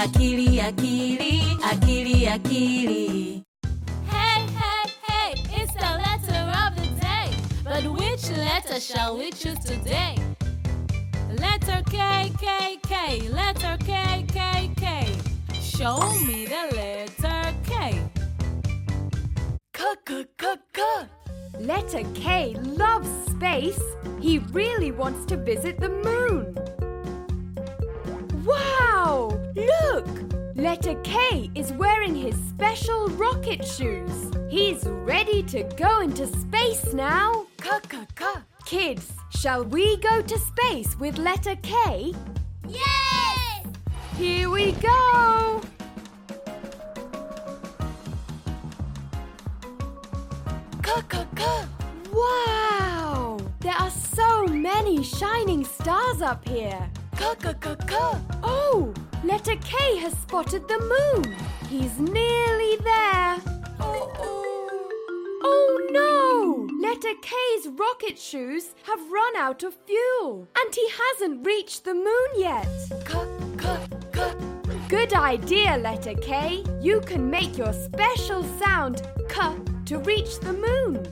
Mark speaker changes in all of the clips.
Speaker 1: akili akili akili akili
Speaker 2: Hey, hey, hey, it's the letter of the day. But which letter shall we choose today? Letter K, K, K, letter K, K, K. Show me the letter K.
Speaker 3: K, K, K, K. Letter K loves space. He really wants to visit the moon. Letter K is wearing his special rocket shoes. He's ready to go into space now. K, K, K. Kids, shall we go to space with letter K?
Speaker 2: Yes!
Speaker 3: Here we go! K, K, K. Wow! There are so many shining stars up here. K, K, K, K. Oh, letter K has spotted the moon. He's nearly there. Oh no! Letter K's rocket shoes have run out of fuel and he hasn't reached the moon yet. Good idea, letter K. You can make your special sound K to reach the moon.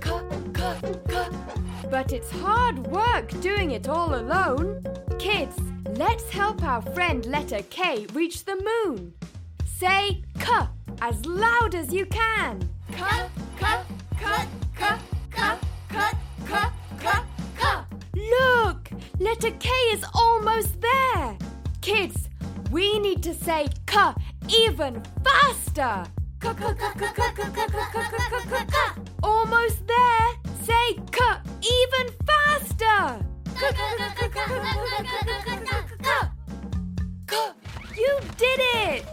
Speaker 3: But it's hard work doing it all alone. Kids, let's help our friend letter K reach the moon. Say K as loud as you can. K, K, K, K, K, K, K, K, K. Look, letter K is almost there. Kids, we need to say K even faster. K, K, K, K, K, K, K, K, K, K, K. Almost there. Say K even faster. K, K, K, K, K, K, K, K, K, did it!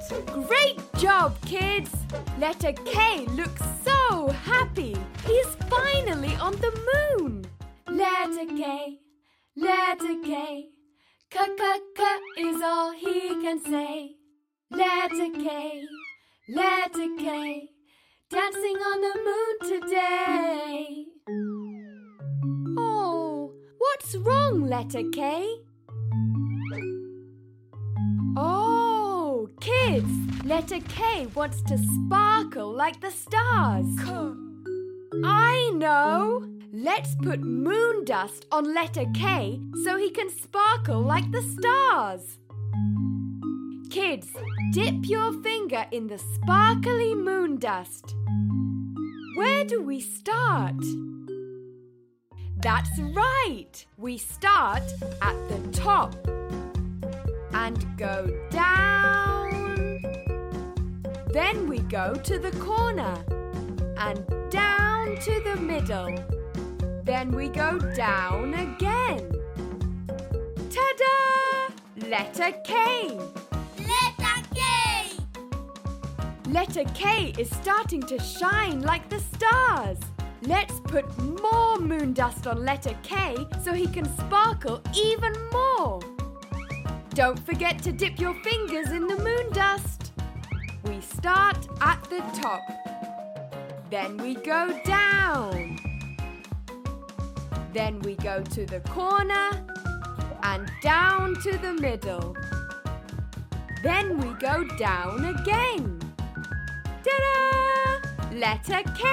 Speaker 3: Great job, kids! Letter K looks so happy. He's finally on the moon. Letter K, letter K, K K K is all he can say. Letter K, letter K, dancing on the moon today. Oh, what's wrong, letter K? Letter K wants to sparkle like the stars. I know! Let's put moon dust on letter K so he can sparkle like the stars. Kids, dip your finger in the sparkly moon dust. Where do we start? That's right! We start at the top and go down. Then we go to the corner and down to the middle. Then we go down again. Ta da! Letter K.
Speaker 2: Letter K!
Speaker 3: Letter K is starting to shine like the stars. Let's put more moon dust on letter K so he can sparkle even more. Don't forget to dip your fingers in the moon dust. We start at the top. Then we go down. Then we go to the corner and down to the middle. Then we go down again. Ta-da! Letter K.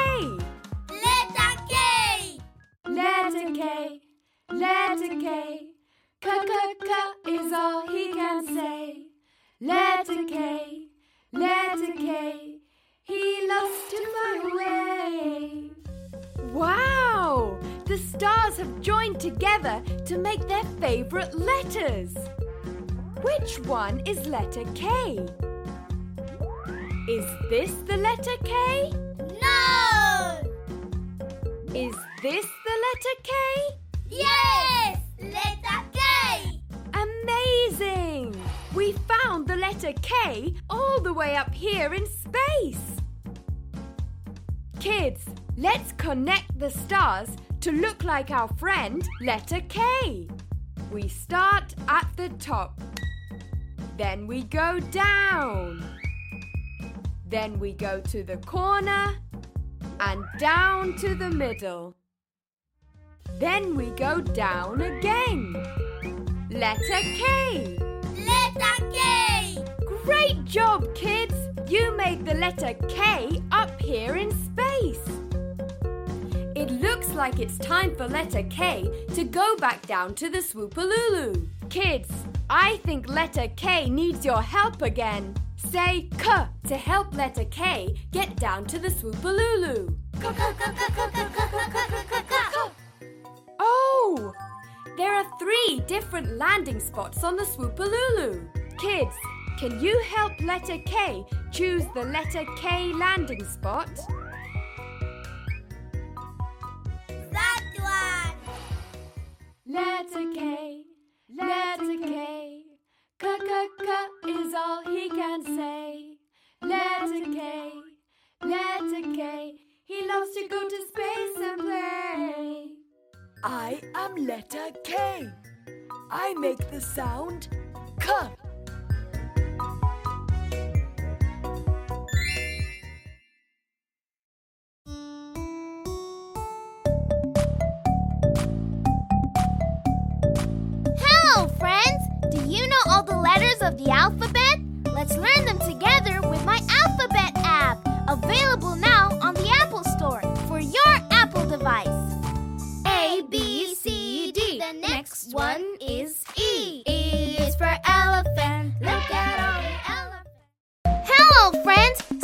Speaker 2: Letter K!
Speaker 3: Letter K. Letter K. K K K is all he can say. Letter K. Letter K. He loves to fly away. Wow! The stars have joined together to make their favorite letters. Which one is letter K? Is this the letter K?
Speaker 2: No!
Speaker 3: Is this the letter K?
Speaker 2: Yes! Letter K
Speaker 3: all the way up here in space. Kids, let's connect the stars to look like our friend letter K. We start at the top. Then we go down. Then we go to the corner and down to the middle. Then we go down again. Letter K. Great job, kids! You made the letter K up here in space. It looks like it's time for letter K to go back down to the Swoopalulu. Kids, I think letter K needs your help again. Say K to help letter K get down to the Swoopalulu. Oh! There are three different landing spots on the Swoopalulu. Kids, can you help letter K choose the letter K landing spot?
Speaker 4: That one.
Speaker 3: Letter K, letter K. K K K is all he can say. Letter K, letter K. He loves to go to space and play.
Speaker 5: I am letter K. I make the sound K.